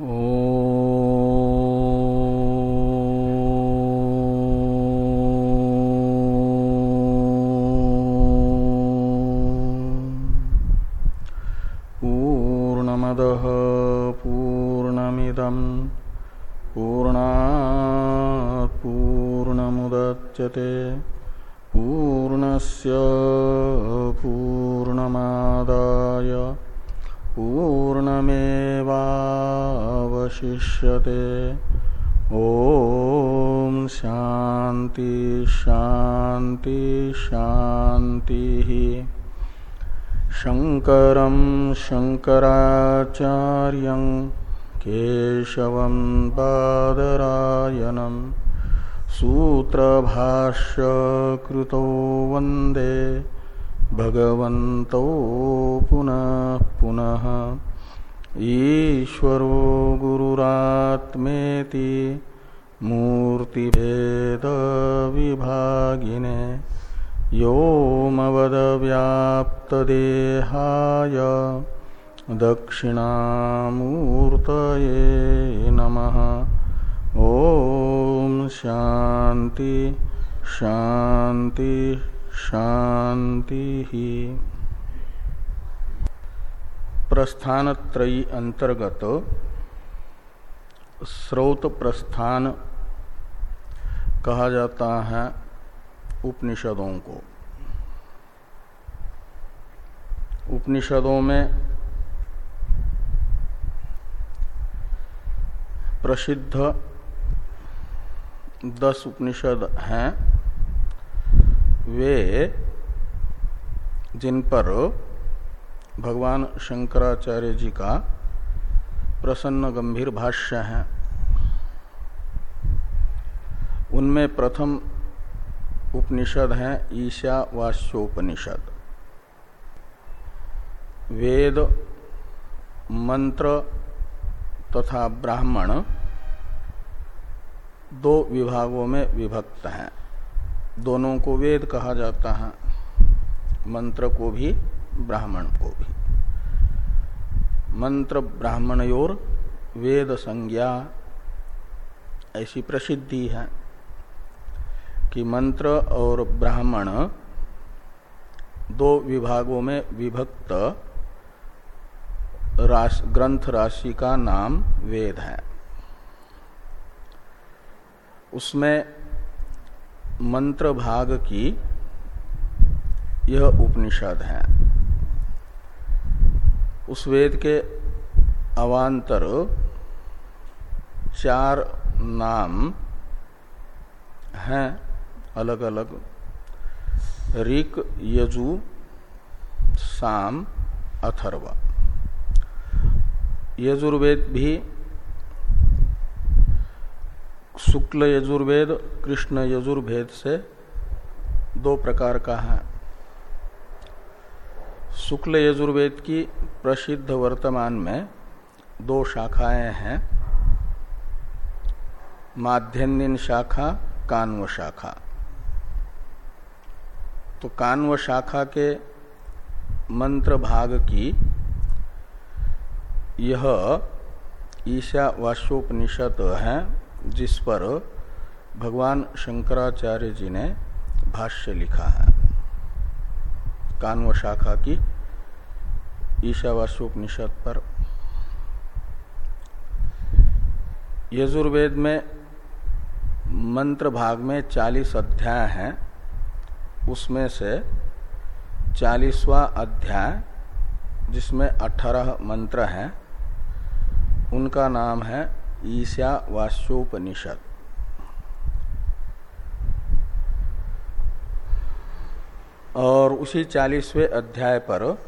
पूर्णमदः पूर्णमेवावशिष्यते ॐ शान्ति शान्ति शान्तिः। शङ्करं शङ्कराचार्यं केशवं बादरायणम् सूत्रभाष्यकृतो वंदे। भगवन्तौ पुनः पुनः। ईश्वरो गुरुरात्मेति मूर्तिभेदविभागिने योमवदव्याप्तदेहाय दक्षिणामूर्तये नमः। ओम शांति शांति शांति ही प्रस्थानत्रयी अंतर्गत स्रोत प्रस्थान कहा जाता है उपनिषदों को। उपनिषदों में प्रसिद्ध दस उपनिषद हैं। वे जिन पर भगवान शंकराचार्य जी का प्रसन्न गंभीर भाष्य है। उनमें प्रथम उपनिषद है ईशावास्योपनिषद वेद, मंत्र तथा ब्राह्मण दो विभागों में विभक्त हैं। दोनों को वेद कहा जाता है, मंत्र को भी, ब्राह्मण को भी। मंत्र ब्राह्मणयोर वेद संज्ञा। ऐसी प्रसिद्धि है कि मंत्र और ब्राह्मण दो विभागों में विभक्त राश, ग्रंथ राशि का नाम वेद है। उसमें मंत्र भाग की यह उपनिषद है। उस वेद के अवान्तर चार नाम हैं अलग अलग ऋक, यजु, साम, अथर्व। यजुर्वेद भी शुक्ल यजुर्वेद, कृष्ण यजुर्वेद से दो प्रकार का है। शुक्ल यजुर्वेद की प्रसिद्ध वर्तमान में दो शाखाएँ हैं। माध्यन्दिन शाखा, कान्व शाखा। तो कान्व शाखा के मंत्र भाग की यह ईशा ईशावास्योपनिषद है, जिस पर भगवान शंकराचार्य जी ने भाष्य लिखा है। कान्व शाखा की ईशावास्योपनिषद पर। यजुर्वेद में मंत्र भाग में 40 अध्याय हैं। उसमें से चालीसवा अध्याय, जिसमें 18 मंत्र हैं, उनका नाम है ईशा और उसी चालीसवें अध्याय पर,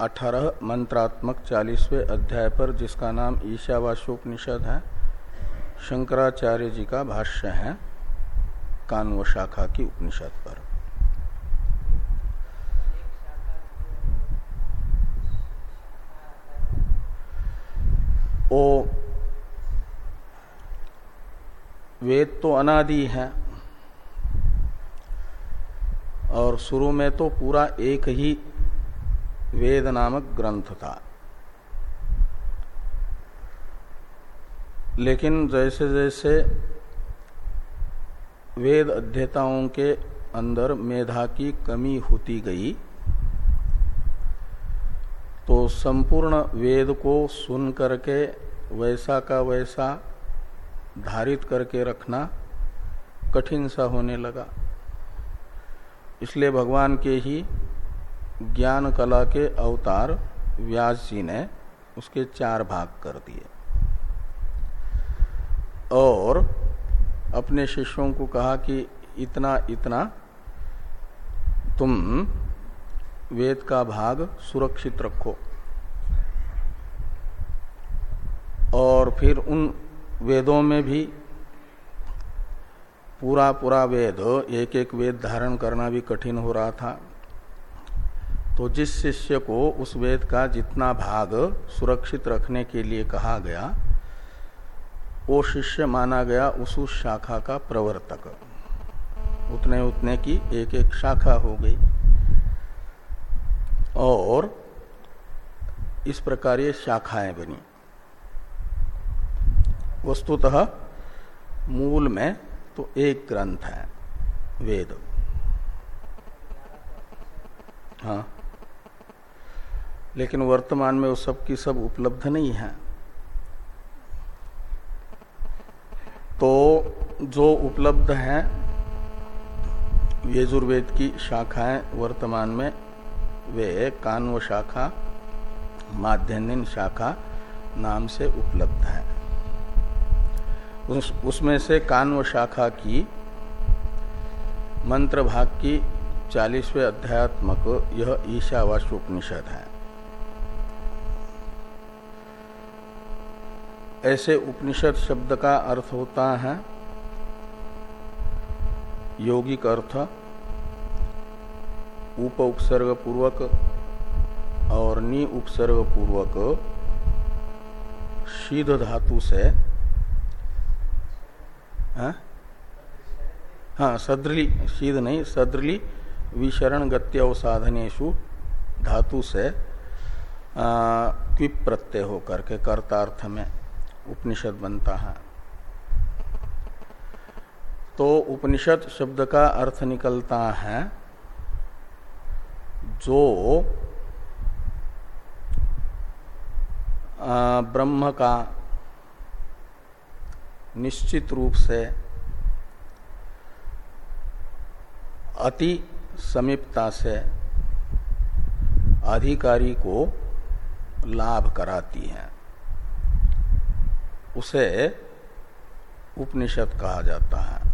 अठारह मंत्रात्मक चालीसवें अध्याय पर, जिसका नाम ईशावास्योपनिषद है, शंकराचार्य जी का भाष्य है कानव शाखा की उपनिषद पर। ओ, वेद तो अनादि है और शुरू में तो पूरा एक ही वेद नामक ग्रंथ था। लेकिन जैसे जैसे वेद अध्येताओं के अंदर मेधा की कमी होती गई तो संपूर्ण वेद को सुन करके, वैसा का वैसा धारित करके रखना कठिन सा होने लगा। इसलिए भगवान के ही ज्ञान कला के अवतार व्यास जी ने उसके चार भाग कर दिए। और अपने शिष्यों को कहा कि इतना इतना, तुम वेद का भाग सुरक्षित रखो। और फिर उन वेदों में भी पूरा पूरा वेद, एक एक वेद धारण करना भी कठिन हो रहा था। तो जिस शिष्य को उस वेद का जितना भाग सुरक्षित रखने के लिए कहा गया, वो शिष्य माना गया उस उस शाखा का प्रवर्तक। उतने उतने की एक एक शाखा हो गई। और इस प्रकार ये शाखाएँ बनी। वस्तुतः मूल में तो एक ग्रंथ है, वेद। हाँ। लेकिन वर्तमान में वो सब की सब उपलब्ध नहीं है। तो जो उपलब्ध है, यजुर्वेद की शाखाएँ वर्तमान में, वे कान्व शाखा माध्यन्दिन शाखा नाम से उपलब्ध है। उस, उसमें से कान्व शाखा की मंत्र भाग की चालीसवें अध्यात्मक यह ईशावास्योपनिषद है। ऐसे उपनिषद शब्द का अर्थ होता है यौगिक अर्थ उप उपसर्ग पूर्वक और नि उपसर्ग पूर्वक शीध धातु से हाँ, हाँ सद्रली शीध नहीं सद्रली विशरण गत्यवसाधनेशु धातु से क्विप प्रत्यय होकर के कर्तार्थ में उपनिषद बनता है। तो उपनिषद शब्द का अर्थ निकलता है जो ब्रह्म का निश्चित रूप से अति समीपता से अधिकारी को लाभ कराती है। उसे उपनिषद कहा जाता है।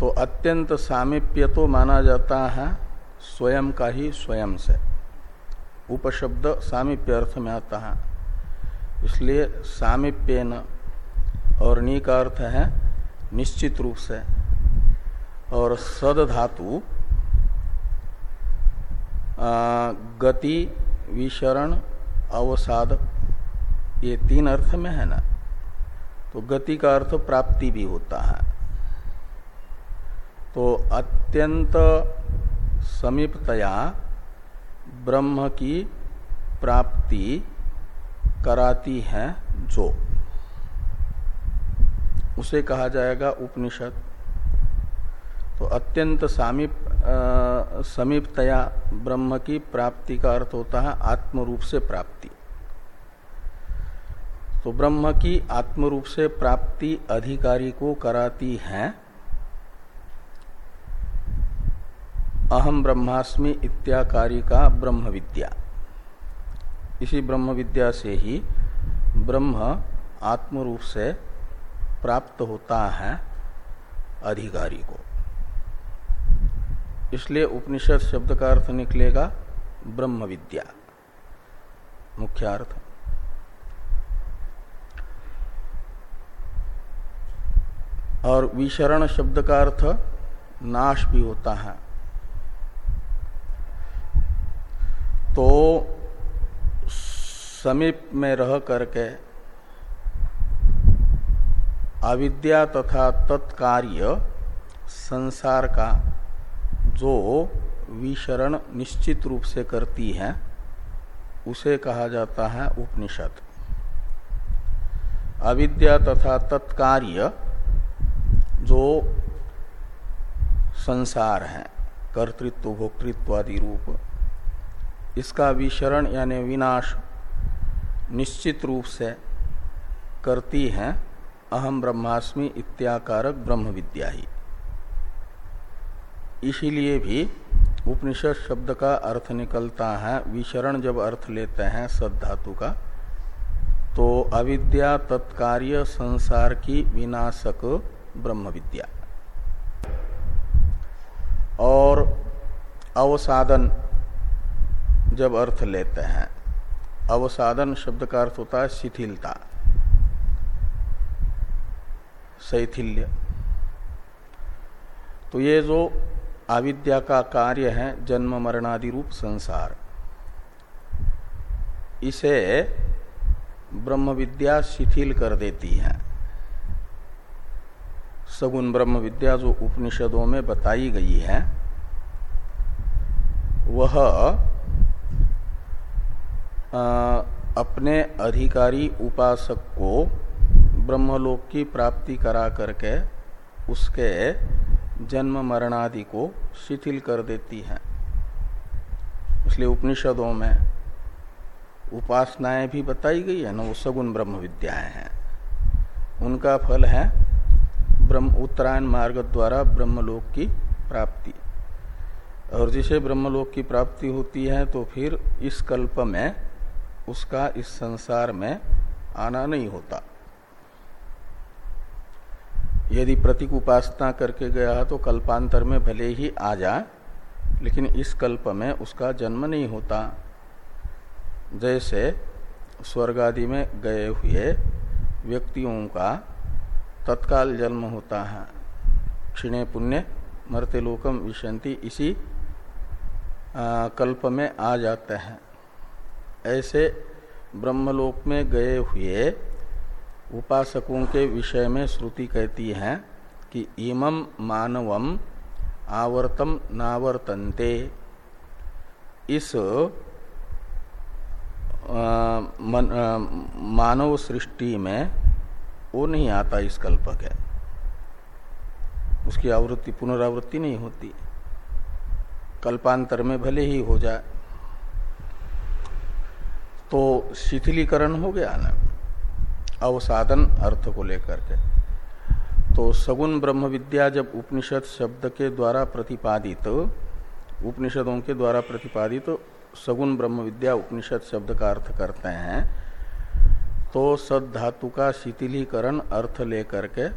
तो अत्यंत सामिप्य तो माना जाता है, स्वयं का ही स्वयं से। उपशब्द सामिप्य अर्थ में आता है। इसलिए सामिप्य न और नी का अर्थ है निश्चित रूप से। और सद धातु गति विशरण अवसाद, ये तीन अर्थ में है ना? तो गति का अर्थ प्राप्ति भी होता है। तो अत्यंत समीपतया ब्रह्म की प्राप्ति कराती है जो। उसे कहा जाएगा उपनिषद। तो अत्यंत समीप समीपतया ब्रह्म की प्राप्ति का अर्थ होता है आत्म रूप से प्राप्ति। तो ब्रह्म की आत्म रूप से प्राप्ति अधिकारी को कराती है। अहम ब्रह्मास्मि इत्याकारी का ब्रह्म विद्या। इसी ब्रह्म विद्या से ही ब्रह्म आत्म रूप से प्राप्त होता है अधिकारी को। इसलिए उपनिषद शब्द का अर्थ निकलेगा ब्रह्म विद्या। मुख्य अर्थ और विशरण शब्द का अर्थ नाश भी होता है। तो समीप में रह करके अविद्या तथा तत्कार्य संसार का जो विशरण निश्चित रूप से करती है, उसे कहा जाता है उपनिषद। अविद्या तथा तत्कार्य जो संसार है, कर्तृत्व, भोक्तृत्व आदि रूप, इसका विशरण यानी विनाश निश्चित रूप से करती है अहम ब्रह्मास्मि इत्याकारक ब्रह्म विद्या ही। इसीलिए भी उपनिषद शब्द का अर्थ निकलता है, विशरण जब अर्थ लेते हैं सद धातु का तो अविद्या तत्कार्य संसार की विनाशक ब्रह्म विद्या और अवसादन जब अर्थ लेते हैं अवसाधन शब्द का अर्थ होता है शिथिलता। शैथिल्य। तो ये जो अविद्या का कार्य है, जन्म मरणादि रूप संसार, इसे ब्रह्म विद्या शिथिल कर देती है। सगुण ब्रह्म विद्या जो उपनिषदों में बताई गई है, वह अपने अधिकारी उपासक को ब्रह्मलोक की प्राप्ति करा करके उसके जन्म मरणादि को शिथिल कर देती है। इसलिए उपनिषदों में उपासनाएँ भी बताई गई है, ना वो सगुण ब्रह्म विद्याएँ हैं। उनका फल है ब्रह्म, उत्तरायण मार्ग द्वारा ब्रह्मलोक की प्राप्ति। और जिसे ब्रह्मलोक की प्राप्ति होती है तो फिर इस कल्प में उसका इस संसार में आना नहीं होता। यदि प्रतीक उपासना करके गया तो कल्पांतर में भले ही आ जाए लेकिन इस कल्प में उसका जन्म नहीं होता। जैसे स्वर्ग आदि में गए हुए व्यक्तियों का तत्काल जन्म होता है। क्षिणे पुण्य मरते लोकम विशंति इसी आ, कल्प में आ जाते हैं। ऐसे ब्रह्मलोक में गए हुए उपासकों के विषय में श्रुति कहती है कि इमं मानवम आवर्तम नावर्तन्ते। इस आ, मन, आ, मानव सृष्टि में वो नहीं आता इस कल्प के। उसकी आवृत्ति पुनरावृत्ति नहीं होती। कल्पांतर में भले ही हो जाए। तो शिथिलीकरण हो गया ना। अवसाधन अर्थ को लेकर के। तो सगुण ब्रह्म विद्या जब उपनिषद शब्द के द्वारा प्रतिपादित, उपनिषदों के द्वारा प्रतिपादित सगुण ब्रह्म विद्या उपनिषद शब्द का अर्थ करते हैं तो सद धातु का शिथिलीकरण अर्थ लेकर के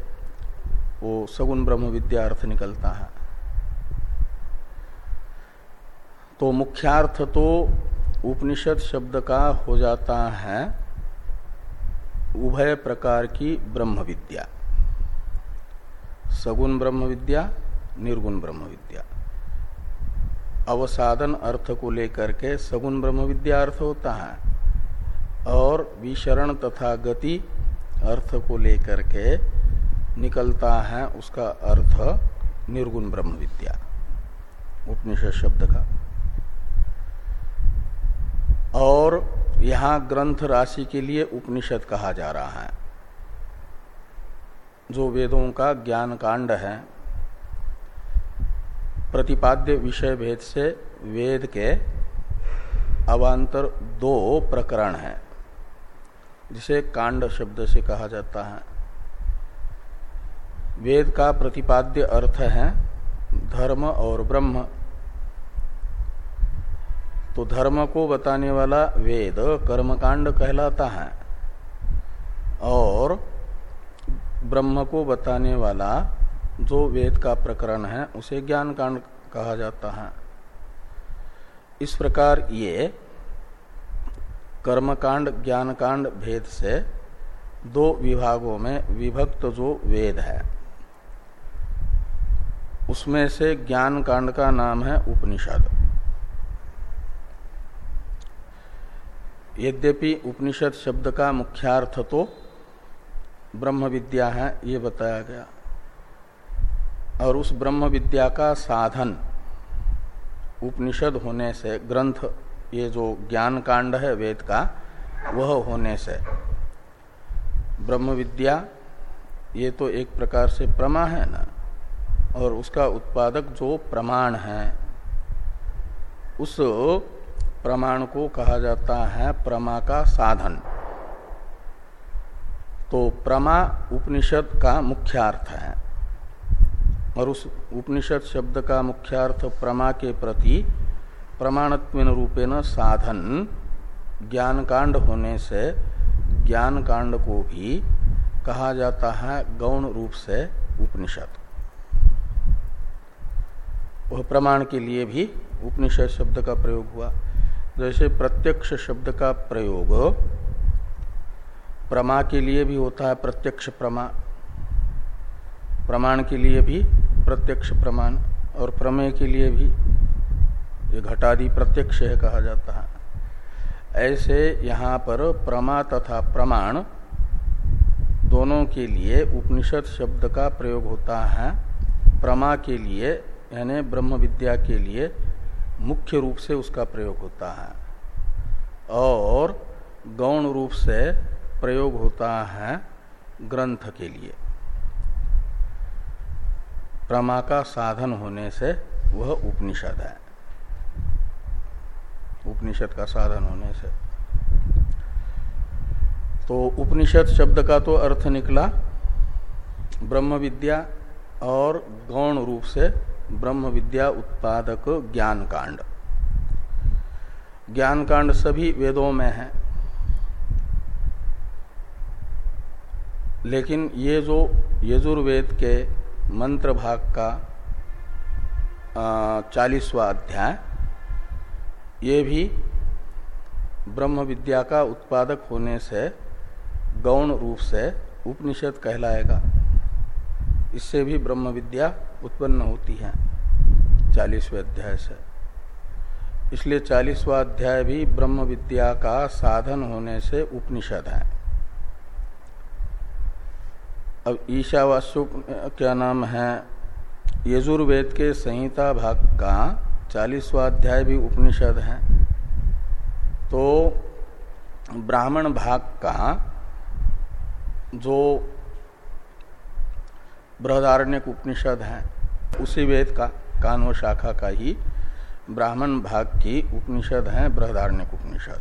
वो सगुण ब्रह्म विद्या अर्थ निकलता है। तो मुख्यार्थ तो उपनिषद शब्द का हो जाता है उभय प्रकार की ब्रह्म विद्या सगुण ब्रह्म विद्या निर्गुण ब्रह्म विद्या अवसाधन अर्थ को लेकर के सगुण ब्रह्म विद्या अर्थ होता है और विशरण तथा गति अर्थ को लेकर के निकलता है उसका अर्थ निर्गुण ब्रह्म विद्या उपनिषद शब्द का। और यहाँ ग्रंथ राशि के लिए उपनिषद कहा जा रहा है। जो वेदों का ज्ञान कांड है, प्रतिपाद्य विषय भेद से वेद के अवान्तर दो प्रकरण हैं, जिसे कांड शब्द से कहा जाता है। वेद का प्रतिपाद्य अर्थ है धर्म और ब्रह्म। तो धर्म को बताने वाला वेद कर्मकांड कहलाता है। और ब्रह्म को बताने वाला जो वेद का प्रकरण है, उसे ज्ञान कांड कहा जाता है। इस प्रकार ये कर्मकांड ज्ञान कांड भेद से दो विभागों में विभक्त जो वेद है, उसमें से ज्ञान कांड का नाम है उपनिषद। यद्यपि उपनिषद शब्द का मुख्यार्थ तो ब्रह्म विद्या है, ये बताया गया। और उस ब्रह्म विद्या का साधन उपनिषद होने से, ग्रंथ, ये जो ज्ञान कांड है, वेद का, वह होने से। ब्रह्म विद्या, ये तो एक प्रकार से प्रमा है ना? और उसका उत्पादक जो प्रमाण है, उस प्रमाण को कहा जाता है प्रमा का साधन। तो प्रमा उपनिषद का मुख्यार्थ है। और उस उपनिषद शब्द का मुख्यार्थ प्रमा के प्रति प्रमाणत्व रूपेण साधन ज्ञान कांड होने से ज्ञान कांड को भी कहा जाता है गौण रूप से उपनिषद। वह प्रमाण के लिए भी उपनिषद शब्द का प्रयोग हुआ। जैसे प्रत्यक्ष शब्द का प्रयोग प्रमा के लिए भी होता है प्रत्यक्ष प्रमा। प्रमाण के लिए भी प्रत्यक्ष प्रमाण और प्रमेय के लिए भी। ये घटादि प्रत्यक्ष है कहा जाता है। ऐसे यहाँ पर प्रमा तथा प्रमाण दोनों के लिए उपनिषद शब्द का प्रयोग होता है। प्रमा के लिए, यानी ब्रह्म विद्या के लिए मुख्य रूप से उसका प्रयोग होता है। और गौण रूप से प्रयोग होता है ग्रंथ के लिए। प्रमा का साधन होने से वह उपनिषद है। उपनिषद का साधन होने से। तो उपनिषद शब्द का तो अर्थ निकला। ब्रह्म विद्या और गौण रूप से ब्रह्म विद्या उत्पादक ज्ञान कांड ज्ञान कांड सभी वेदों में है। लेकिन ये जो यजुर्वेद के मंत्र भाग का चालीसवा अध्याय, ये भी ब्रह्म विद्या का उत्पादक होने से, गौण रूप से उपनिषद कहलाएगा। इससे भी ब्रह्म विद्या उत्पन्न होती है। चालीसवें अध्याय से। इसलिए चालीसवा अध्याय भी ब्रह्म विद्या का साधन होने से उपनिषद है। अब ईशावास्यु क्या नाम है, यजुर्वेद के संहिता भाग का चालीसवा अध्याय भी उपनिषद है। तो ब्राह्मण भाग का जो बृहदारण्य उपनिषद है उसी वेद का कानव शाखा का ही ब्राह्मण भाग की उपनिषद है बृहदारण्य उपनिषद।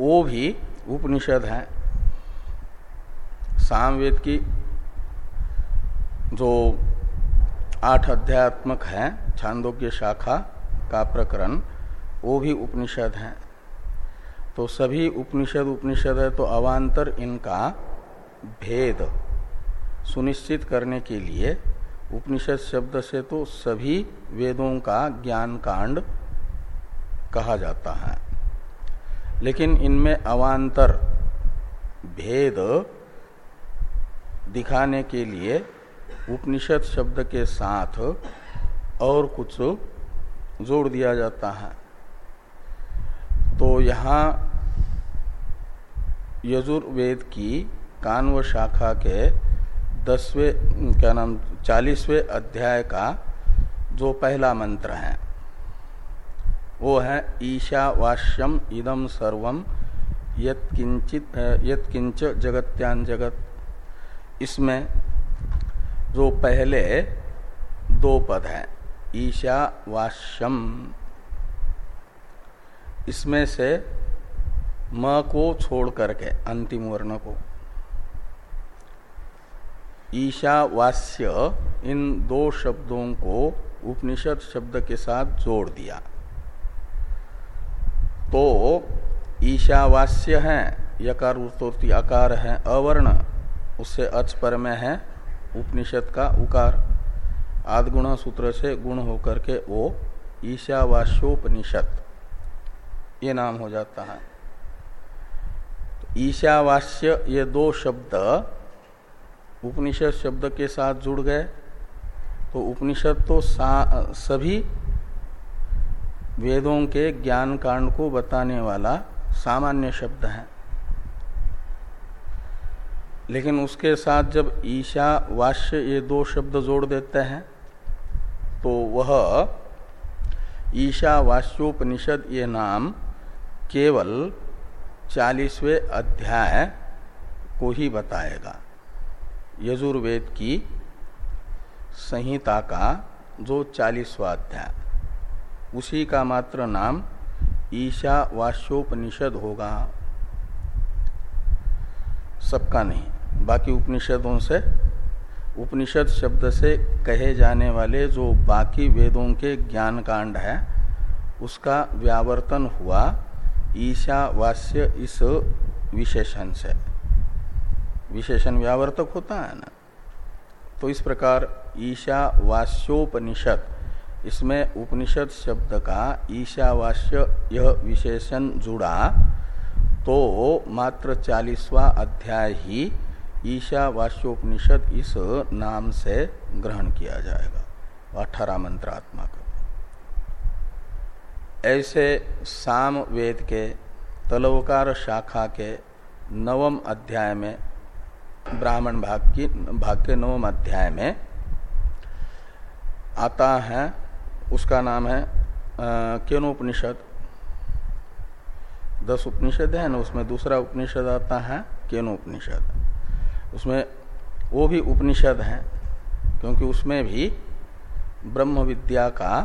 वो भी उपनिषद है। सामवेद की जो आठ अध्यात्मक है, छांदोग्य शाखा का प्रकरण, वो भी उपनिषद है। तो सभी उपनिषद उपनिषद है तो अवान्तर इनका भेद। सुनिश्चित करने के लिए उपनिषद शब्द से तो सभी वेदों का ज्ञान कांड कहा जाता है। लेकिन इनमें अवान्तर भेद दिखाने के लिए उपनिषद शब्द के साथ और कुछ जोड़ दिया जाता है। तो यहाँ यजुर्वेद की कान्व शाखा के दसवें, क्या नाम, चालीसवें अध्याय का जो पहला मंत्र है, वो है ईशावास्यम इदम सर्वम यत्किंचित, यत्किंच जगत्यान जगत। इसमें जो पहले दो पद है ईशावास्यम इसमें से म को छोड़ करके, अंतिम वर्ण को ईशावास्य इन दो शब्दों को उपनिषद शब्द के साथ जोड़ दिया। तो ईशावास्य है यकार उत्तोर्ति आकार है, अवर्ण, उससे अच पर में है, उपनिषद का उकार। आदगुण सूत्र से गुण होकर के वो ईशावास्योपनिषद, ये नाम हो जाता है। ईशावास्य ये दो शब्द उपनिषद शब्द के साथ जुड़ गए। तो उपनिषद तो सभी वेदों के ज्ञान कांड को बताने वाला सामान्य शब्द है। लेकिन उसके साथ जब ईशा वाष्य ये दो शब्द जोड़ देते हैं तो वह ईशा वाष्योपनिषद ये नाम केवल चालीसवें अध्याय को ही बताएगा। यजुर्वेद की संहिता का जो चालीसवा अध्याय, उसी का मात्र नाम ईशावास्योपनिषद होगा। सबका नहीं, बाकी उपनिषदों से, उपनिषद शब्द से कहे जाने वाले जो बाकी वेदों के ज्ञान कांड है, उसका व्यावर्तन हुआ ईशावास्य इस विशेषण से। विशेषण व्यावर्तक होता है ना? तो इस प्रकार ईशा ईशावास्योपनिषद, इसमें उपनिषद शब्द का ईशावास्य यह विशेषण जुड़ा तो मात्र चालीसवा अध्याय ही ईशावास्योपनिषद इस नाम से ग्रहण किया जाएगा, अठारह मंत्रात्मक ऐसे साम वेद के, तलवकार शाखा के नवम अध्याय में ब्राह्मण भाग की भाग के नवम अध्याय में आता है, उसका नाम है केनोपनिषद। दस उपनिषद है, ना उसमें दूसरा उपनिषद आता है, केनोपनिषद। उसमें वो भी उपनिषद है, क्योंकि उसमें भी ब्रह्म विद्या का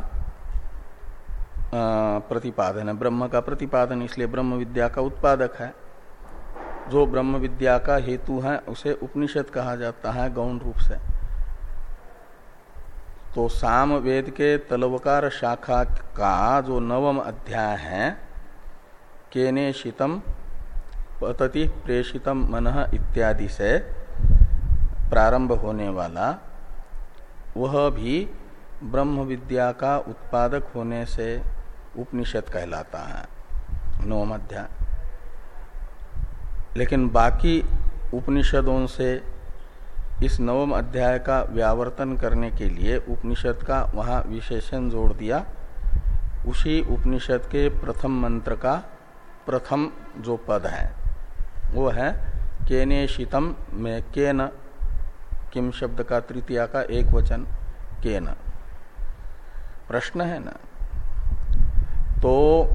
प्रतिपादन है। ब्रह्म का प्रतिपादन इसलिए ब्रह्म विद्या का उत्पादक है। जो ब्रह्म विद्या का हेतु है, उसे उपनिषद कहा जाता है गौण रूप से। तो साम वेद के तलवकार शाखा का जो नवम अध्याय है, केने शीतम, पतति प्रेषितम मन इत्यादि से प्रारंभ होने वाला, वह भी ब्रह्म विद्या का उत्पादक होने से उपनिषद कहलाता है। नवम अध्याय। लेकिन बाकी उपनिषदों से इस नवम अध्याय का व्यावर्तन करने के लिए उपनिषद का वहाँ विशेषण जोड़ दिया। उसी उपनिषद के प्रथम मंत्र का प्रथम जो पद है, वो है, केने शीतम में केन, किम शब्द का तृतीया का एक वचन, केन। प्रश्न है ना? तो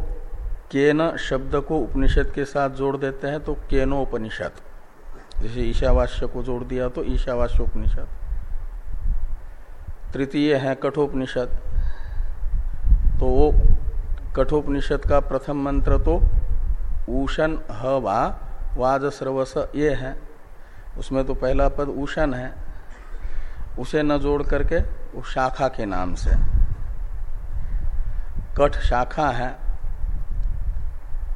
केन शब्द को उपनिषद के साथ जोड़ देते हैं तो केनोपनिषद। जैसे ईशावास्य को जोड़ दिया तो ईशावास्य उपनिषद तृतीय है कठोपनिषद। तो वो कठोपनिषद का प्रथम मंत्र तो ऊषण ह, वा वाज स्रवस ये है। उसमें तो पहला पद ऊषण है। उसे न जोड़ करके उस शाखा के नाम से। कठ शाखा है।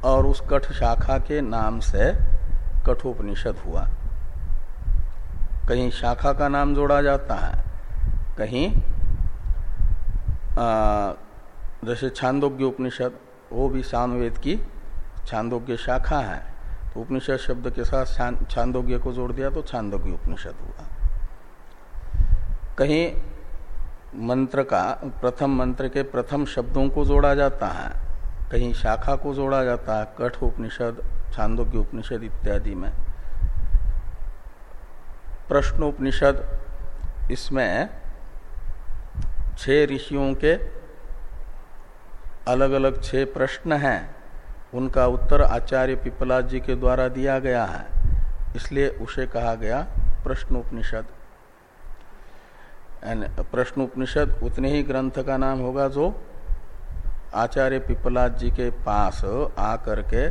और उस कठ शाखा के नाम से कठोपनिषद हुआ। कहीं शाखा का नाम जोड़ा जाता है, कहीं जैसे छांदोग्य उपनिषद, वो भी सामवेद की छांदोग्य शाखा है। तो उपनिषद शब्द के साथ छांदोग्य को जोड़ दिया तो छांदोग्य उपनिषद हुआ। कहीं मंत्र का, प्रथम मंत्र के प्रथम शब्दों को जोड़ा जाता है। कहीं शाखा को जोड़ा जाता है कठ उपनिषद छांदोग्य उपनिषद इत्यादि में। प्रश्नोपनिषद, इसमें छह ऋषियों के अलग अलग छह प्रश्न हैं। उनका उत्तर आचार्य पिपला जी के द्वारा दिया गया है। इसलिए उसे कहा गया प्रश्नोपनिषद। प्रश्न उपनिषद उतने ही ग्रंथ का नाम होगा जो आचार्य पिपलाद जी के पास आकर के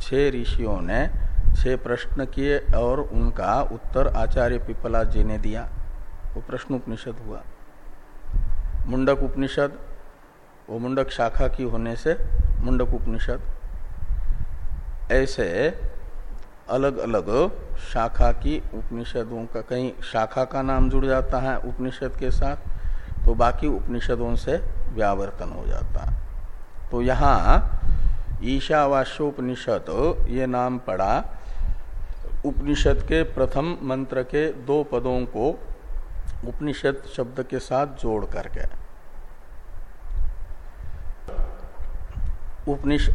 छह ऋषियों ने छह प्रश्न किए और उनका उत्तर आचार्य पिपलाद जी ने दिया। वो प्रश्न उपनिषद हुआ। मुंडक उपनिषद, वो मुंडक शाखा की होने से मुंडक उपनिषद। ऐसे अलग अलग शाखा की उपनिषदों का कहीं शाखा का नाम जुड़ जाता है उपनिषद के साथ तो बाकी उपनिषदों से व्यावर्तन हो जाता है। तो यहाँ ईशावास्योपनिषद, ये नाम पड़ा उपनिषद के प्रथम मंत्र के दो पदों को उपनिषद शब्द के साथ जोड़ करके। उपनिष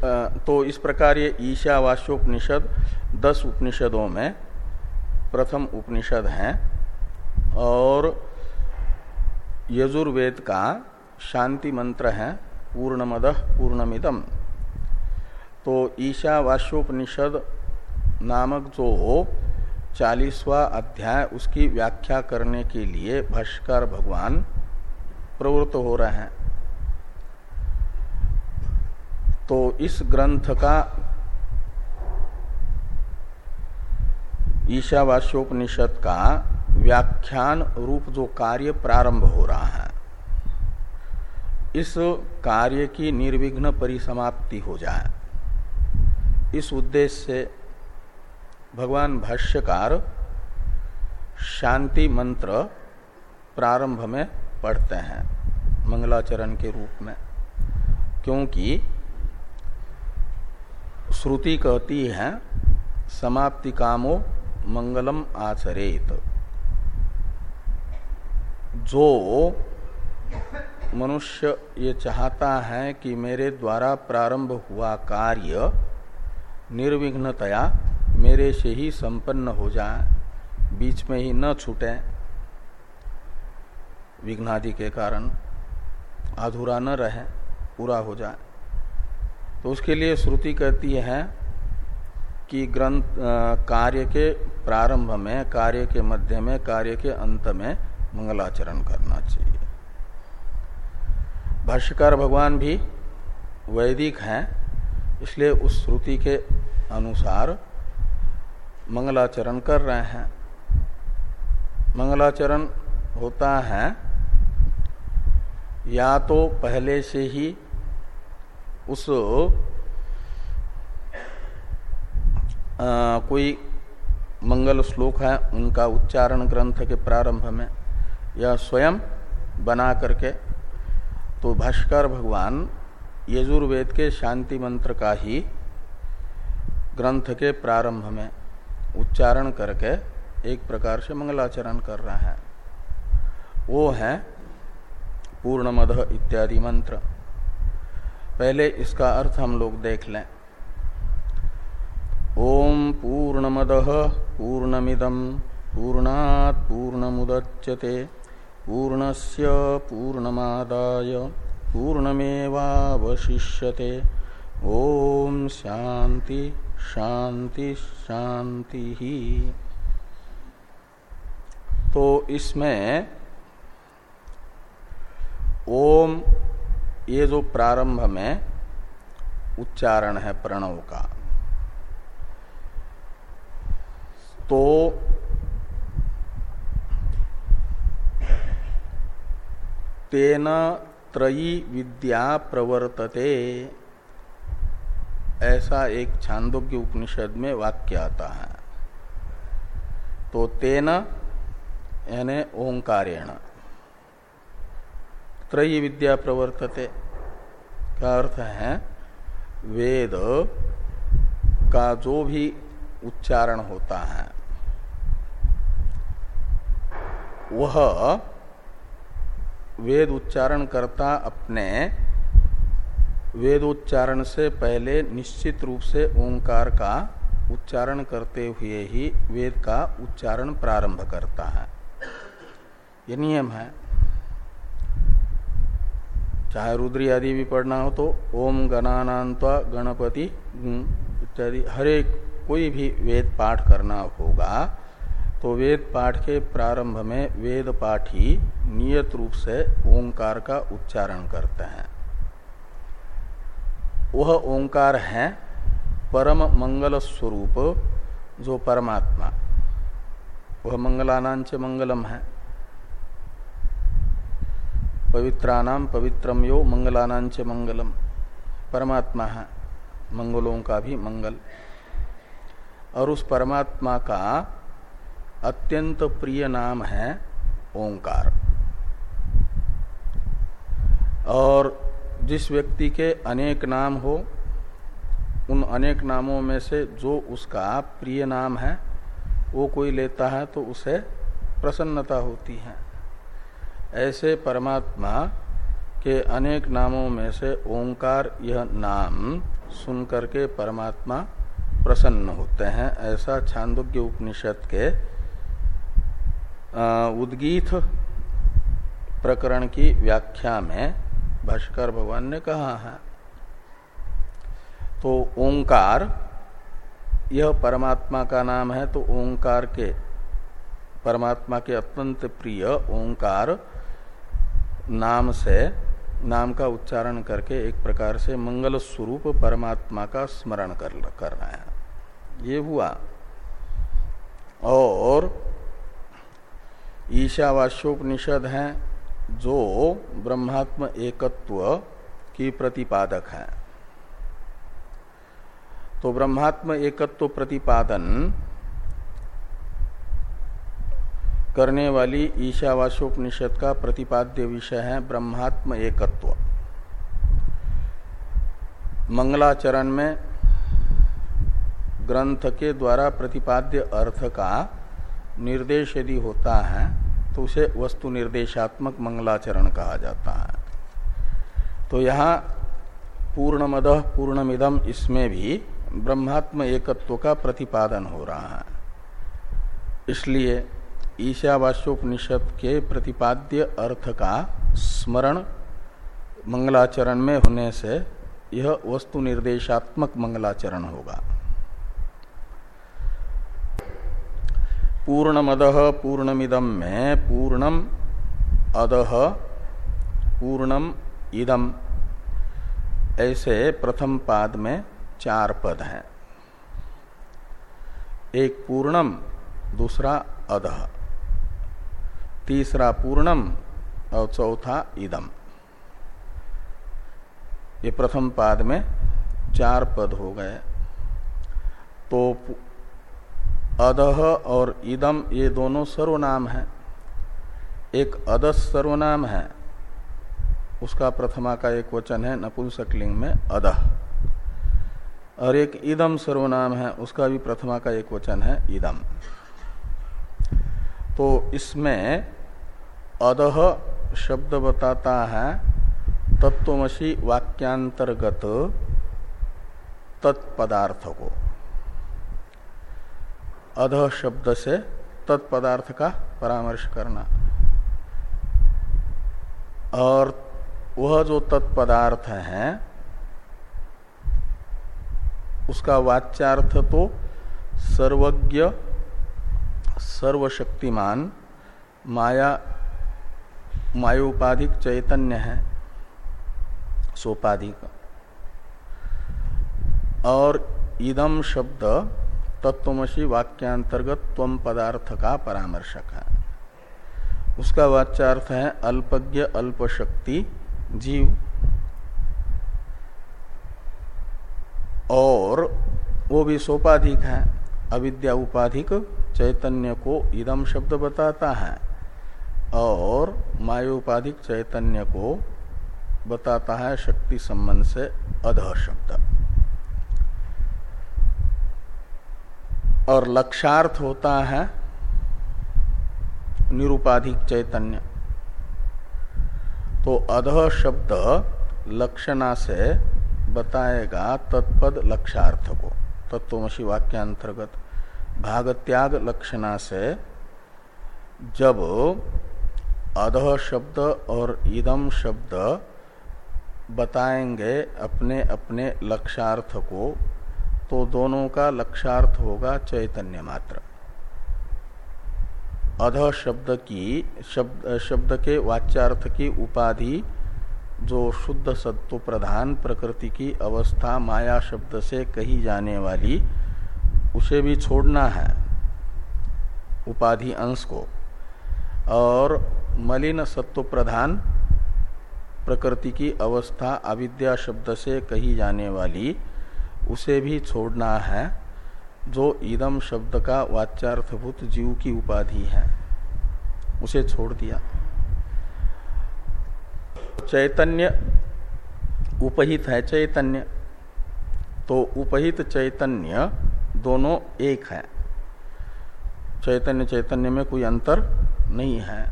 तो इस प्रकार ये ईशावास्योपनिषद दस उपनिषदों में प्रथम उपनिषद है। और यजुर्वेद का शांति मंत्र है। पूर्णमद पूर्णमिदम। तो ईशावास्योपनिषद नामक जो हो चालीसवा अध्याय, उसकी व्याख्या करने के लिए भाष्कर भगवान प्रवृत्त हो रहे हैं। तो इस ग्रंथ का ईशावास्योपनिषद का व्याख्यान रूप जो कार्य प्रारंभ हो रहा है इस कार्य की निर्विघ्न परिसमाप्ति हो जाए। इस उद्देश्य से भगवान भाष्यकार शांति मंत्र प्रारंभ में पढ़ते हैं, मंगलाचरण के रूप में। क्योंकि श्रुति कहती है, समाप्ति कामो मंगलम आचरेत। जो मनुष्य ये चाहता है कि मेरे द्वारा प्रारंभ हुआ कार्य निर्विघ्नतया मेरे से ही संपन्न हो जाए, बीच में ही न छूटे। विघ्नादि के कारण अधूरा न रहे, पूरा हो जाए। तो उसके लिए श्रुति कहती है कि ग्रंथ कार्य के प्रारंभ में, कार्य के मध्य में, कार्य के अंत में मंगलाचरण करना चाहिए। भाष्यकार भगवान भी वैदिक हैं इसलिए उस श्रुति के अनुसार मंगलाचरण कर रहे हैं। मंगलाचरण होता है या तो पहले से ही उस आ, कोई मंगल श्लोक है उनका उच्चारण ग्रंथ के प्रारंभ में या स्वयं बना करके तो भाष्कर भगवान यजुर्वेद के शांति मंत्र का ही ग्रंथ के प्रारंभ में उच्चारण करके एक प्रकार से मंगलाचरण कर रहे हैं। वो है पूर्णमद इत्यादि मंत्र। पहले इसका अर्थ हम लोग देख लें। ओम पूर्णमद पूर्णमिदम पूर्णात पूर्णमुदच्यते। पूर्णस्य पूर्णमादाय पूर्णमेवावशिष्यते। ओम शांति शांति शांति ही तो इसमें ओम ये जो प्रारंभ में उच्चारण है प्रणव का तो तेन त्रयी विद्या प्रवर्तते। ऐसा एक छांदोग्य उपनिषद में वाक्य आता है। तो तेन, यानी ओंकारेण। त्रयी विद्या प्रवर्तते का अर्थ है, वेद का जो भी उच्चारण होता है, वह वेद उच्चारण करता अपने वेदोच्चारण से पहले निश्चित रूप से ओंकार का उच्चारण करते हुए ही वेद का उच्चारण प्रारंभ करता है। ये नियम है। चाहे रुद्री आदि भी पढ़ना हो तो ओम गणानांत्वा गणपति इत्यादि हरेक कोई भी वेद पाठ करना होगा तो वेद पाठ के प्रारंभ में वेद पाठी नियत रूप से ओंकार का उच्चारण करते हैं। वह ओंकार है परम मंगल स्वरूप, जो परमात्मा। वह मंगलानांच मंगलम है। पवित्रानाम पवित्रम यो मंगलानांच मंगलम। परमात्मा है, मंगलों का भी मंगल। और उस परमात्मा का अत्यंत प्रिय नाम है ओंकार। और जिस व्यक्ति के अनेक नाम हो, उन अनेक नामों में से जो उसका प्रिय नाम है, वो कोई लेता है तो उसे प्रसन्नता होती है। ऐसे परमात्मा के अनेक नामों में से ओंकार, यह नाम सुन करके परमात्मा प्रसन्न होते हैं। ऐसा छांदोग्य उपनिषद के उद्गीत प्रकरण की व्याख्या में भाष्कर भगवान ने कहा है। तो ओंकार, यह परमात्मा का नाम है तो ओंकार के, परमात्मा के अत्यंत प्रिय ओंकार नाम से, नाम का उच्चारण करके एक प्रकार से मंगल स्वरूप परमात्मा का स्मरण कर करना है। ये हुआ। और ईशावास्योपनिषद है, जो ब्रह्मात्म एकत्व की प्रतिपादक है। तो ब्रह्मात्म एकत्व प्रतिपादन करने वाली ईशावास्योपनिषद का प्रतिपाद्य विषय है ब्रह्मात्म एकत्व। मंगलाचरण में ग्रंथ के द्वारा प्रतिपाद्य अर्थ का निर्देश यदि होता है तो उसे वस्तु निर्देशात्मक मंगलाचरण कहा जाता है। तो यहाँ पूर्णमद पूर्णमिदम इसमें भी ब्रह्मात्म एकत्व का प्रतिपादन हो रहा है। इसलिए ईशावास्योपनिषद के प्रतिपाद्य अर्थ का स्मरण मंगलाचरण में होने से यह वस्तु निर्देशात्मक मंगलाचरण होगा। पूर्णमद पूर्णमिदम में, पूर्णम अदह पूर्णम इदम। ऐसे प्रथम पाद में चार पद हैं। एक पूर्णम, दूसरा अदह तीसरा पूर्णम और चौथा इदम। ये प्रथम पाद में चार पद हो गए। तो अदह और इदम, ये दोनों सर्वनाम हैं। एक अदस सर्वनाम है, उसका प्रथमा का एक वचन है, नपुंसकलिंग में अदह। और एक इदम सर्वनाम है, उसका भी प्रथमा का एक वचन है, इदम। तो इसमें अदह शब्द बताता है, तत्वमसी वाक्यांतर्गत तत्पदार्थ को अध शब्द से तत्पदार्थ का परामर्श करना। और वह जो तत्पदार्थ है, उसका वाच्यार्थ तो सर्वज्ञ, सर्वशक्तिमान, माया, मायोपाधिक चैतन्य है, सोपाधिक। और इदम शब्द तत्वमसी वाक्यांतर्गत तम पदार्थ का परामर्शक। है उसका वाच्यार्थ है अल्पज्ञ अल्प शक्ति जीव। और वो भी सोपाधिक है। अविद्या उपाधिक चैतन्य को इदम शब्द बताता है। और मायोपाधिक चैतन्य को बताता है शक्ति संबंध से अध शब्द। और लक्षार्थ होता है निरुपाधिक चैतन्य। तो अध शब्द लक्षणा से बताएगा तत्पद लक्षार्थ को। तत्वमसी वाक्यांतर्गत भागत्याग लक्षणा से जब अध शब्द और इदम शब्द बताएँगे अपने अपने लक्षार्थ को तो दोनों का लक्षार्थ होगा चैतन्य मात्र। अध शब्द की, शब्द शब्द के वाच्यार्थ की उपाधि जो शुद्ध सत्व प्रधान प्रकृति की अवस्था माया शब्द से कही जाने वाली, उसे भी छोड़ना है, उपाधि अंश को। और मलिन सत्व प्रधान प्रकृति की अवस्था अविद्या शब्द से कही जाने वाली उसे भी छोड़ना है, जो इदम शब्द का वाच्यार्थभूत जीव की उपाधि है। उसे छोड़ दिया। चैतन्य उपहित है, चैतन्य। तो उपहित, चैतन्य दोनों एक है। चैतन्य चैतन्य में कोई अंतर नहीं है।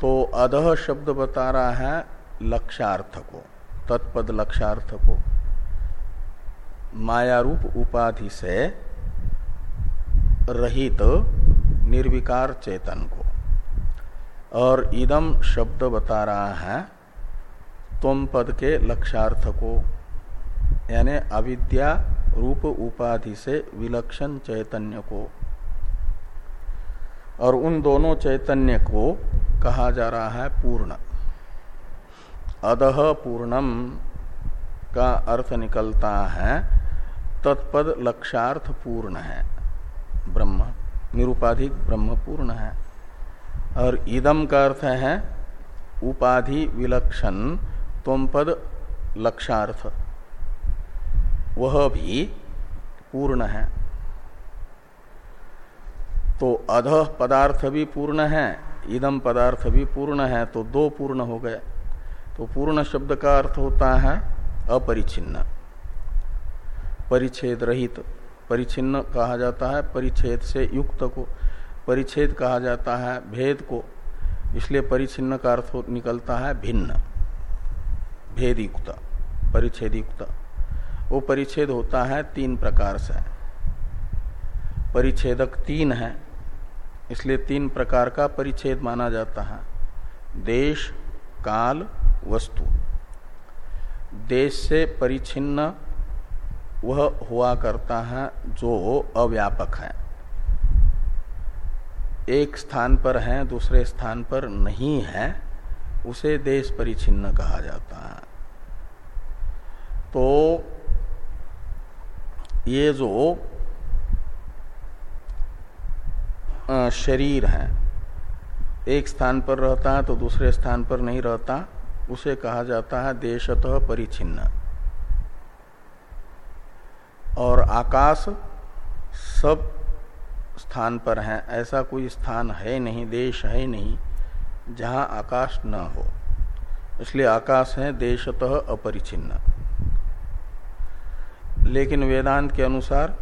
तो अधह शब्द बता रहा है लक्षार्थ को तत्पद लक्षार्थ को मायारूप उपाधि से रहित निर्विकार चेतन को। और इदम शब्द बता रहा है तुम पद के लक्षार्थ को यानी अविद्या रूप उपाधि से विलक्षण चैतन्य को और उन दोनों चैतन्य को कहा जा रहा है पूर्ण। अदह पूर्णम का अर्थ निकलता है तत्पद लक्षार्थ पूर्ण है। ब्रह्म, निरुपाधिक ब्रह्म पूर्ण है। और इदम का अर्थ है, उपाधि विलक्षण तम पद लक्षार्थ वह भी पूर्ण है। तो अध पदार्थ भी पूर्ण है, इदम पदार्थ भी पूर्ण है तो दो पूर्ण हो गए। तो पूर्ण शब्द का अर्थ होता है अपरिचिन्न। परिच्छेद रहित परिचिन्न कहा जाता है, परिच्छेद से युक्त को, परिच्छेद कहा जाता है भेद को। इसलिए परिचिन्न का अर्थ निकलता है भिन्न। भेद युक्त परिच्छेद युक्त वो परिच्छेद होता है तीन प्रकार से। परिच्छेदक तीन है, इसलिए तीन प्रकार का परिच्छेद माना जाता है। देश, काल, वस्तु। देश से परिचिन्न वह हुआ करता है जो अव्यापक है। एक स्थान पर है, दूसरे स्थान पर नहीं है, उसे देश परिचिन्न कहा जाता है। तो ये जो शरीर है, एक स्थान पर रहता है तो दूसरे स्थान पर नहीं रहता, उसे कहा जाता है देशतः परिचिन्न। और आकाश सब स्थान पर है। ऐसा कोई स्थान है नहीं, देश है नहीं, जहाँ आकाश न हो। इसलिए आकाश है देशतः अपरिचिन्न। लेकिन वेदांत के अनुसार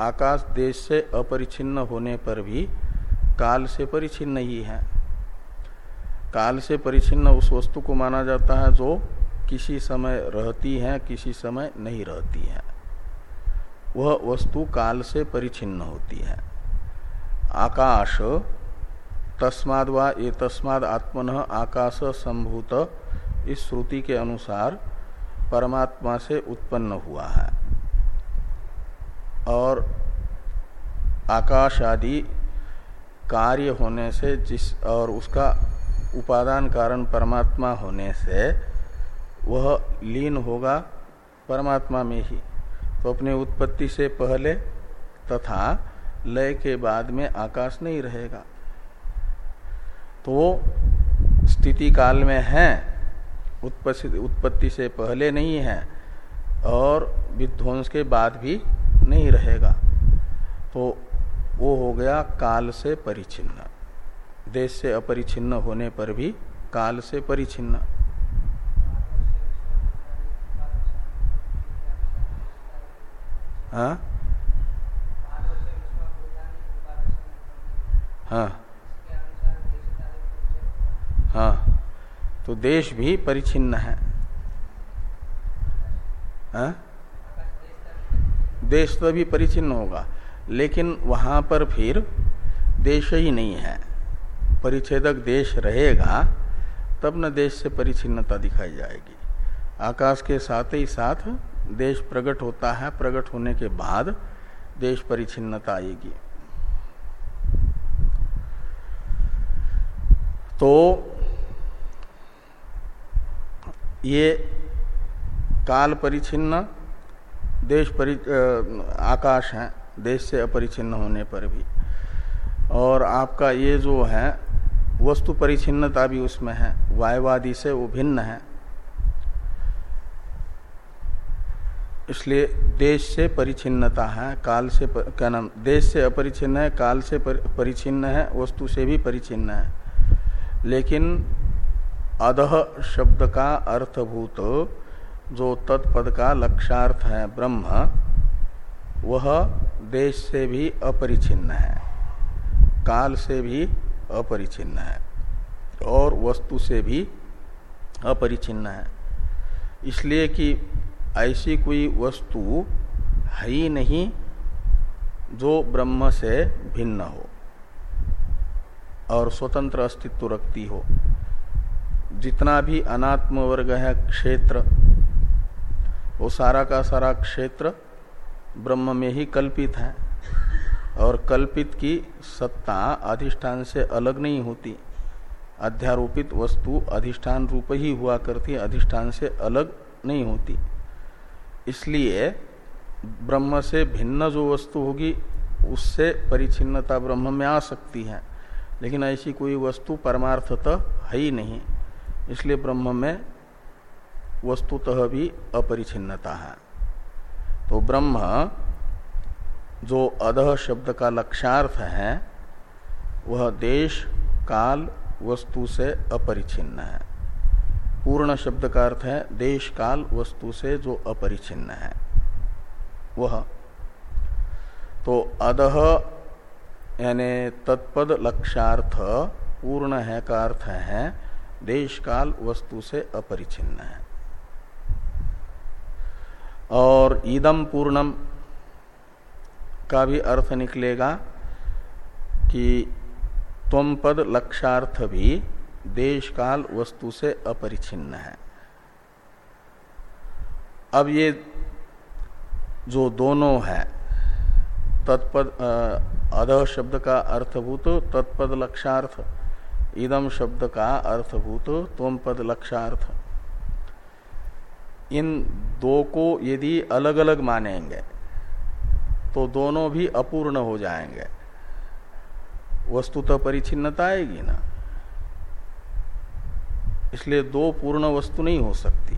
आकाश देश से अपरिचिन्न होने पर भी काल से परिचिन्न ही है। काल से परिचिन्न उस वस्तु को माना जाता है जो किसी समय रहती है, किसी समय नहीं रहती है। वह वस्तु काल से परिचिन्न होती है। आकाश, तस्माद व ये तस्माद आत्मन आकाश संभूत, इस श्रुति के अनुसार परमात्मा से उत्पन्न हुआ है। और आकाश आदि कार्य होने से जिस और उसका उपादान कारण परमात्मा होने से वह लीन होगा परमात्मा में ही। तो अपने उत्पत्ति से पहले तथा लय के बाद में आकाश नहीं रहेगा। तो स्थिति काल में है उत्पत्ति से पहले नहीं है, और विध्वंस के बाद भी नहीं रहेगा। तो वो हो गया काल से परिचिन्न। देश से अपरिचिन्न होने पर भी काल से परिचिन्न। हाँ? हाँ। हाँ। तो देश भी परिचिन्न है। हाँ? देश तो भी परिचिन्न होगा, लेकिन वहाँ पर फिर देश ही नहीं है। परिच्छेदक देश रहेगा, तब न देश से परिचिन्नता दिखाई जाएगी। आकाश के साथ ही साथ देश प्रकट होता है प्रकट होने के बाद देश परिचिन्नता आएगी। तो ये काल परिचिन्न देश परि आकाश है, देश से अपरिचिन्न होने पर भी। और आपका ये जो है, वस्तु परिचिन्नता भी उसमें है, वायवादी से वो भिन्न है। इसलिए देश से परिचिन्नता है काल से पर, क्या नाम देश से अपरिचिन्न है काल से पर, परिचिन्न है वस्तु से भी परिचिन्न है। लेकिन अधह शब्द का अर्थभूत जो तत्पद का लक्षार्थ है ब्रह्म वह देश से भी अपरिचिन्न है काल से भी अपरिचिन्न है और वस्तु से भी अपरिचिन्न है। इसलिए कि ऐसी कोई वस्तु है ही नहीं जो ब्रह्म से भिन्न हो और स्वतंत्र अस्तित्व रखती हो। जितना भी अनात्म वर्ग है, क्षेत्र, वो सारा का सारा क्षेत्र ब्रह्म में ही कल्पित है और कल्पित की सत्ता अधिष्ठान से अलग नहीं होती। अध्यारोपित वस्तु अधिष्ठान रूप ही हुआ करती, अधिष्ठान से अलग नहीं होती। इसलिए ब्रह्म से भिन्न जो वस्तु होगी, उससे परिचिन्नता ब्रह्म में आ सकती है। लेकिन ऐसी कोई वस्तु परमार्थतः है ही नहीं। इसलिए ब्रह्म में वस्तुतः भी अपरिचिन्नता है। तो ब्रह्म जो अधः शब्द का लक्षार्थ है, वह देश, काल, वस्तु से अपरिचिन्न है। पूर्ण शब्द का अर्थ है देश काल वस्तु से जो अपरिचिन्न है। वह। तो अदह यानी तत्पद लक्षार्थ पूर्ण है का अर्थ है देश काल वस्तु से अपरिचिन्न है। और ईदम पूर्णम का भी अर्थ निकलेगा कि तम पद लक्षार्थ भी देश काल वस्तु से अपरिछिन्न है। अब ये जो दोनों है, तत्पद अध शब्द का अर्थभूत, तत्पद लक्षार्थ। इदम शब्द का अर्थभूत तोम पद लक्षार्थ। इन दो को यदि अलग अलग मानेंगे तो दोनों भी अपूर्ण हो जाएँगे। वस्तु तो परिचिन्नता आएगी ना? इसलिए दो पूर्ण वस्तु नहीं हो सकती।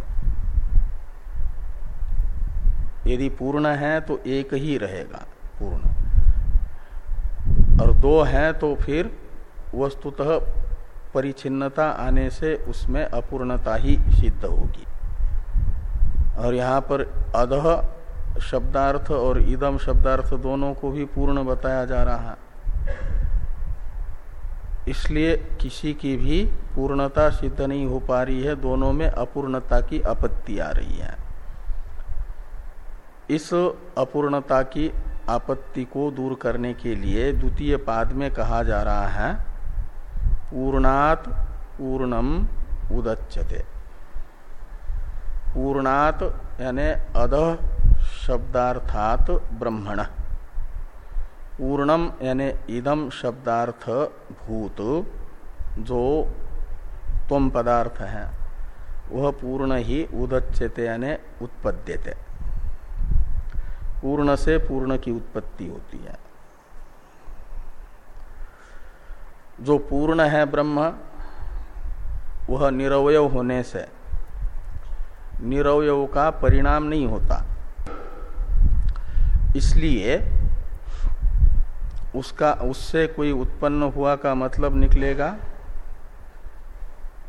यदि पूर्ण है तो एक ही रहेगा पूर्ण। और दो है तो फिर वस्तुतः परिचिन्नता आने से उसमें अपूर्णता ही सिद्ध होगी। और यहाँ पर अधः शब्दार्थ और इदम शब्दार्थ दोनों को भी पूर्ण बताया जा रहा। है इसलिए किसी की भी पूर्णता सिद्ध नहीं हो पा रही है, दोनों में अपूर्णता की आपत्ति आ रही है। इस अपूर्णता की आपत्ति को दूर करने के लिए द्वितीय पाद में कहा जा रहा है, पूर्णात पूर्णम उदच्यते। पूर्णात यानी अध शब्दार्थात ब्रह्मण। पूर्णम यानी इदम शब्दार्थ भूत, जो तम पदार्थ है, वह पूर्ण ही उदच्यते यानी उत्पद्यते। पूर्ण से पूर्ण की उत्पत्ति होती है। जो पूर्ण है ब्रह्म, वह निरवय होने से, निरवय का परिणाम नहीं होता। इसलिए उसका, उससे कोई उत्पन्न हुआ का मतलब निकलेगा?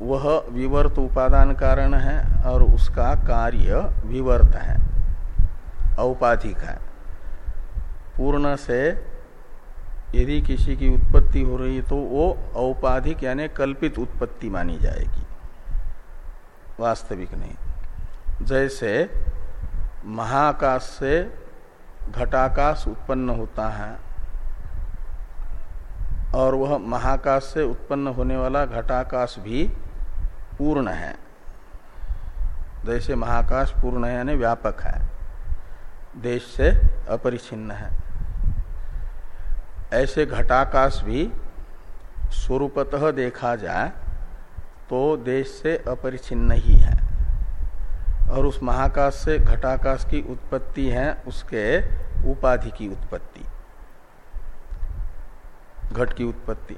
वह विवर्त उपादान कारण है और उसका कार्य विवर्त है, औपाधिक है। पूर्ण से यदि किसी की उत्पत्ति हो रही तो वो औपाधिक यानी कल्पित उत्पत्ति मानी जाएगी। वास्तविक नहीं। जैसे महाकाश से घटाकाश उत्पन्न होता है और वह महाकाश से उत्पन्न होने वाला घटाकाश भी पूर्ण है। जैसे महाकाश पूर्ण है यानी व्यापक है। देश से अपरिछिन्न है। ऐसे घटाकाश भी स्वरूपतः देखा जाए तो देश से अपरिछिन्न ही है। और उस महाकाश से घटाकाश की उत्पत्ति है, उसके उपाधि की उत्पत्ति। घट की उत्पत्ति।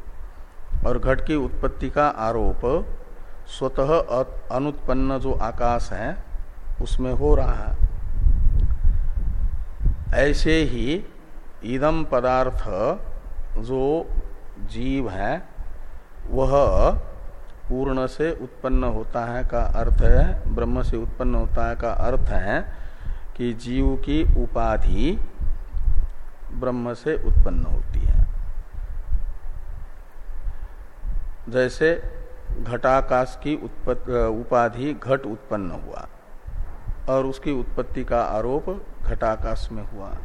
और घट की उत्पत्ति का आरोप स्वतः अनुत्पन्न जो आकाश है, उसमें हो रहा है। ऐसे ही इदम पदार्थ जो जीव है, वह पूर्ण से उत्पन्न होता है का अर्थ है, ब्रह्म से उत्पन्न होता है का अर्थ है कि जीव की उपाधि ब्रह्म से उत्पन्न होती है। जैसे घटाकाश की उपाधि घट उत्पन्न हुआ और उसकी उत्पत्ति का आरोप घटाकाश में हुआ।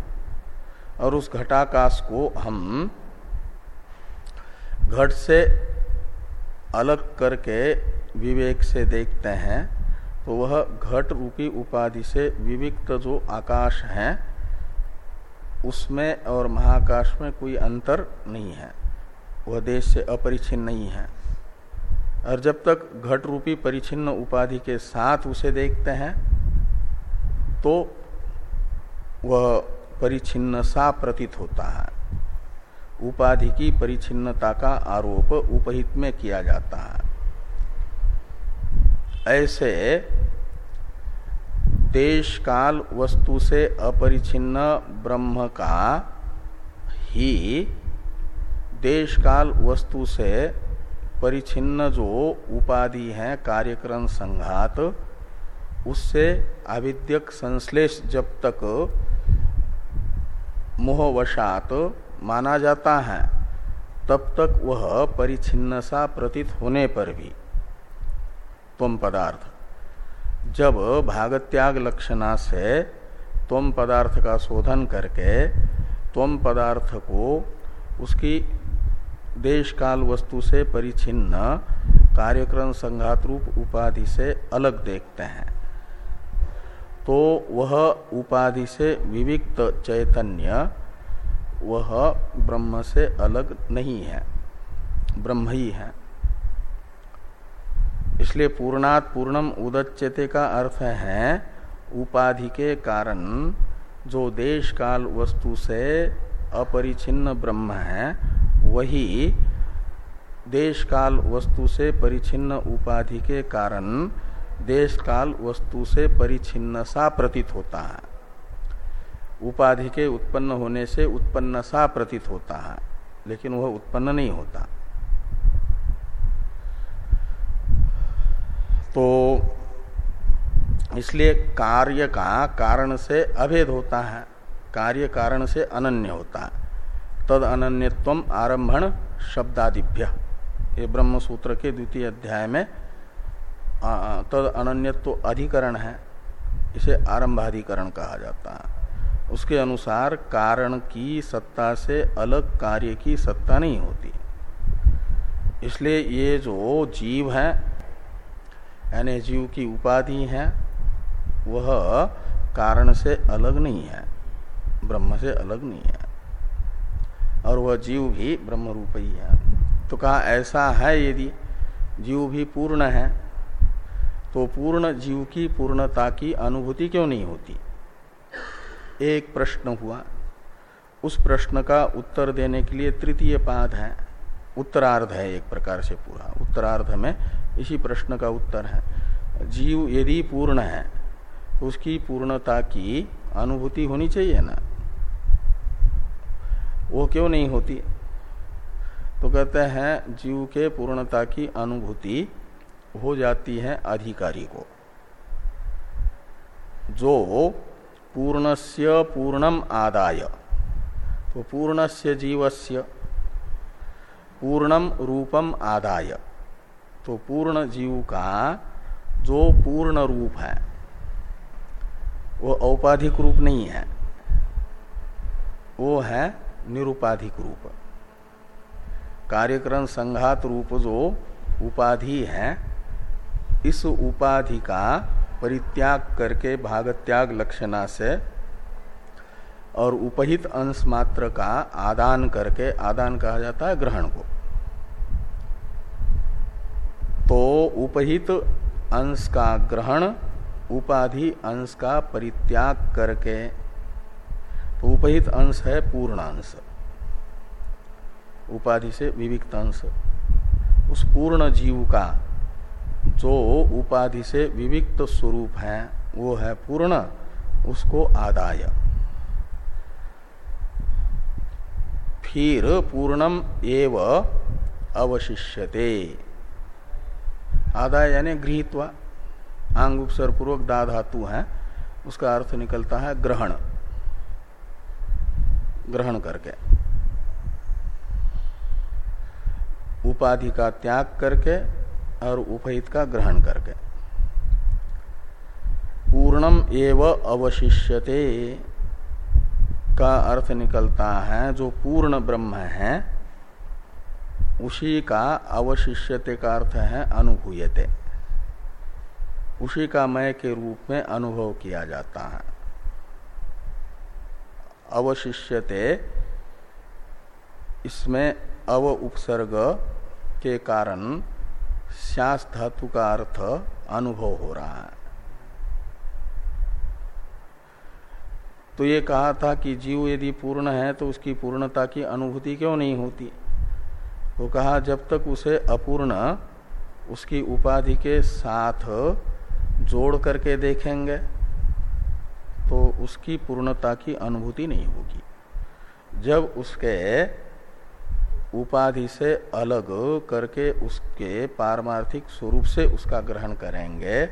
और उस घटाकाश को हम घट से अलग करके विवेक से देखते हैं तो वह घट रूपी उपाधि से विविक्त जो आकाश है, उसमें और महाकाश में कोई अंतर नहीं है। वह देश से अपरिचिन्न नहीं है। और जब तक घट रूपी परिचिन्न उपाधि के साथ उसे देखते हैं तो वह परिचिन्न सा प्रतीत होता है। उपाधि की परिचिन्नता का आरोप उपहित में किया जाता है। ऐसे देश काल वस्तु से अपरिचिन्न ब्रह्म का ही देश काल वस्तु से परिचिन्न जो उपाधि है कार्यक्रम संघात, उससे आविद्यक संश्लेष जब तक मोहवशात माना जाता है, तब तक वह परिचिन्न सा प्रतीत होने पर भी। तम पदार्थ। जब भागत्याग लक्षणा से तम पदार्थ का शोधन करके तम पदार्थ को उसकी देश काल वस्तु से परिचिन्न कार्यक्रम संघात रूप उपाधि से अलग देखते हैं। तो वह उपाधि से विविक्त चैतन्य, वह ब्रह्म से अलग नहीं है, ब्रह्म ही है। इसलिए पूर्णात पूर्णम उदच्यते का अर्थ है, उपाधि के कारण जो देश काल वस्तु से अपरिचिन्न ब्रह्म है वही देश काल वस्तु से परिचिन्न उपाधि के कारण देश काल वस्तु से परिचिन्न सा प्रतीत होता है। उपाधि के उत्पन्न होने से उत्पन्न सा प्रतीत होता है, लेकिन वह उत्पन्न नहीं होता। तो इसलिए कार्य का कारण से अभेद होता है, कार्य कारण से अनन्य होता है। तद अनन्यत्व आरंभण शब्दादिभ्य। ये ब्रह्म सूत्र के द्वितीय अध्याय में तद अनन्यत्व अधिकरण है, इसे आरंभाधिकरण कहा जाता है। उसके अनुसार कारण की सत्ता से अलग कार्य की सत्ता नहीं होती। इसलिए ये जो जीव है, यानी जीव की उपाधि है, वह कारण से अलग नहीं है, ब्रह्म से अलग नहीं है। और वह जीव भी ब्रह्म रूप ही है। तो कहा, ऐसा है यदि जीव भी पूर्ण है तो पूर्ण जीव की पूर्णता की अनुभूति क्यों नहीं होती? एक प्रश्न हुआ। उस प्रश्न का उत्तर देने के लिए तृतीय पाद है। उत्तरार्ध है एक प्रकार से पूरा। उत्तरार्ध में इसी प्रश्न का उत्तर है। जीव यदि पूर्ण है तो उसकी पूर्णता की अनुभूति होनी चाहिए ना? वो क्यों नहीं होती? तो कहते हैं, जीव के पूर्णता की अनुभूति हो जाती है अधिकारी को। जो पूर्णस्य पूर्णम आदाय तो पूर्णस्य जीवस्य, पूर्णम रूपम आदाय तो पूर्ण जीव का जो पूर्ण रूप है, वो औपाधिक रूप नहीं है। वो है निरुपाधिक रूप। कार्यक्रम संघात रूप जो उपाधि है, इस उपाधि का परित्याग करके भागत्याग लक्षणा से और उपहित अंश मात्र का आदान करके, आदान कहा जाता है ग्रहण को। तो उपहित अंश का ग्रहण, उपाधि अंश का परित्याग करके तो उपहित अंश है पूर्ण अंश उपाधि से विविक्त अंश। उस पूर्ण जीव का जो उपाधि से विविक्त स्वरूप है, वो है पूर्ण, उसको आदाय। फिर पूर्णम एव अवशिष्यते। आदाय यानी गृहित्वा। आंग उपसर पूर्वक दा धातु है, उसका अर्थ निकलता है ग्रहण। ग्रहण करके। उपाधि का त्याग करके और उपहित का ग्रहण करके। पूर्णम एव अवशिष्यते का अर्थ निकलता है, जो पूर्ण ब्रह्म है, उसी का अवशिष्यते का अर्थ है अनुभूयते। उसी का मय के रूप में अनुभव किया जाता है। अवशिष्यते। इसमें अव उपसर्ग के कारण श्यास धातु का अर्थ अनुभव हो रहा है। तो ये कहा था कि जीव यदि पूर्ण है तो उसकी पूर्णता की अनुभूति क्यों नहीं होती? वो कहा, जब तक उसे अपूर्ण, उसकी उपाधि के साथ जोड़ करके देखेंगे तो उसकी पूर्णता की अनुभूति नहीं होगी। जब उसके उपाधि से अलग करके उसके पारमार्थिक स्वरूप से उसका ग्रहण करेंगे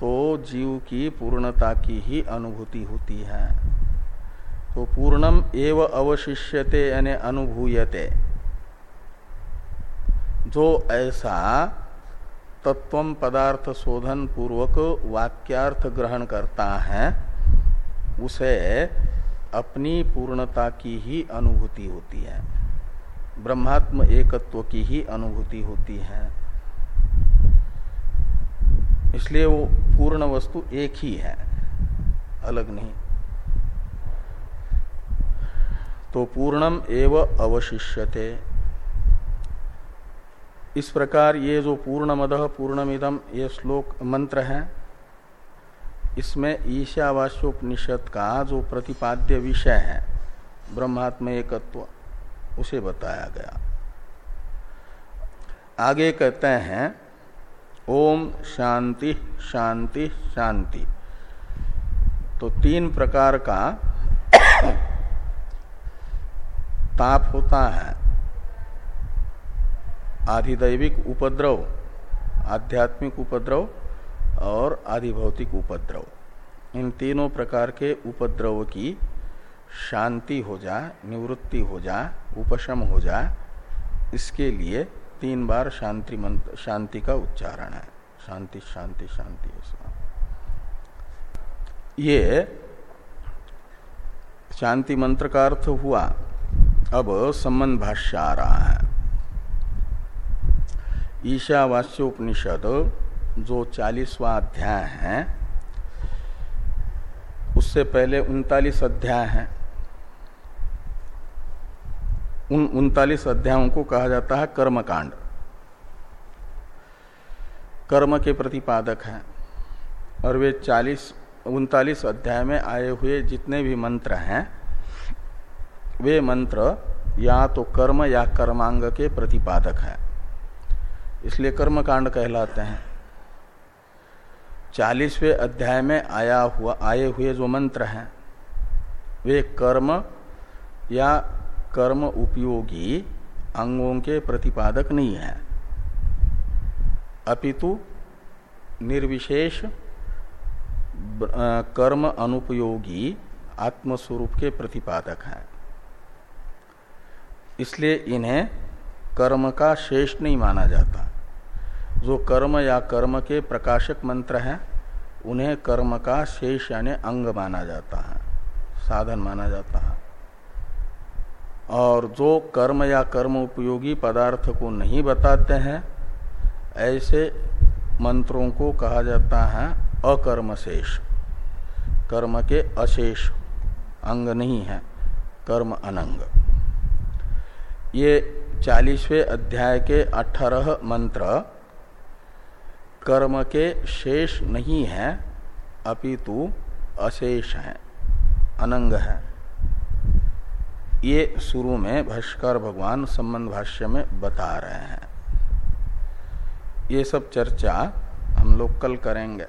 तो जीव की पूर्णता की ही अनुभूति होती है। तो पूर्णम एव अवशिष्यते यानी अनुभूयते। जो ऐसा तत्व पदार्थ शोधन पूर्वक वाक्यार्थ ग्रहण करता है उसे अपनी पूर्णता की ही अनुभूति होती है। ब्रह्मात्म एकत्व की ही अनुभूति होती है। इसलिए वो पूर्ण वस्तु एक ही है, अलग नहीं। तो पूर्णम एव अवशिष्यते। इस प्रकार ये जो पूर्णमद पूर्णमिदम ये श्लोक मंत्र है। इसमें ईशावास्योपनिषद का जो प्रतिपाद्य विषय है ब्रह्मात्म एकत्व, उसे बताया गया। आगे कहते हैं, ओम शांति शांति शांति। तो तीन प्रकार का ताप होता है। आधिदैविक उपद्रव, आध्यात्मिक उपद्रव और आधिभौतिक उपद्रव। इन तीनों प्रकार के उपद्रव की शांति हो जाए निवृत्ति हो जाए उपशम हो जाए इसके लिए तीन बार शांति मंत्र शांति का उच्चारण है। शांति शांति शांति ये शांति मंत्र का अर्थ हुआ, अब संबंध भाष्य आ रहा है। ईशावास्योपनिषद जो चालीसवा अध्याय है, उससे पहले उनतालीस अध्याय हैं। उन उनतालीस अध्यायों को कहा जाता है कर्मकांड। कर्म के प्रतिपादक हैं, और वे चालीस, उनतालीस अध्याय में आए हुए जितने भी मंत्र हैं, वे मंत्र या तो कर्म या कर्मांग के प्रतिपादक हैं। इसलिए कर्मकांड कहलाते हैं। चालीसवें अध्याय में आया हुआ, आए हुए जो मंत्र हैं, वे कर्म या कर्म उपयोगी अंगों के प्रतिपादक नहीं है। अपितु निर्विशेष कर्म अनुपयोगी आत्मस्वरूप के प्रतिपादक हैं। इसलिए इन्हें कर्म का शेष नहीं माना जाता। जो कर्म या कर्म के प्रकाशक मंत्र हैं, उन्हें कर्म का शेष यानी अंग माना जाता है, साधन माना जाता है। और जो कर्म या कर्म उपयोगी पदार्थ को नहीं बताते हैं, ऐसे मंत्रों को कहा जाता है अकर्म शेष। कर्म के अशेष अंग नहीं है, कर्म अनंग। ये चालीसवें अध्याय के अठारह मंत्र कर्म के शेष नहीं है, अपितु अशेष है, अनंग है। ये शुरू में भाष्कर भगवान संबंध भाष्य में बता रहे हैं। ये सब चर्चा हम लोग कल करेंगे।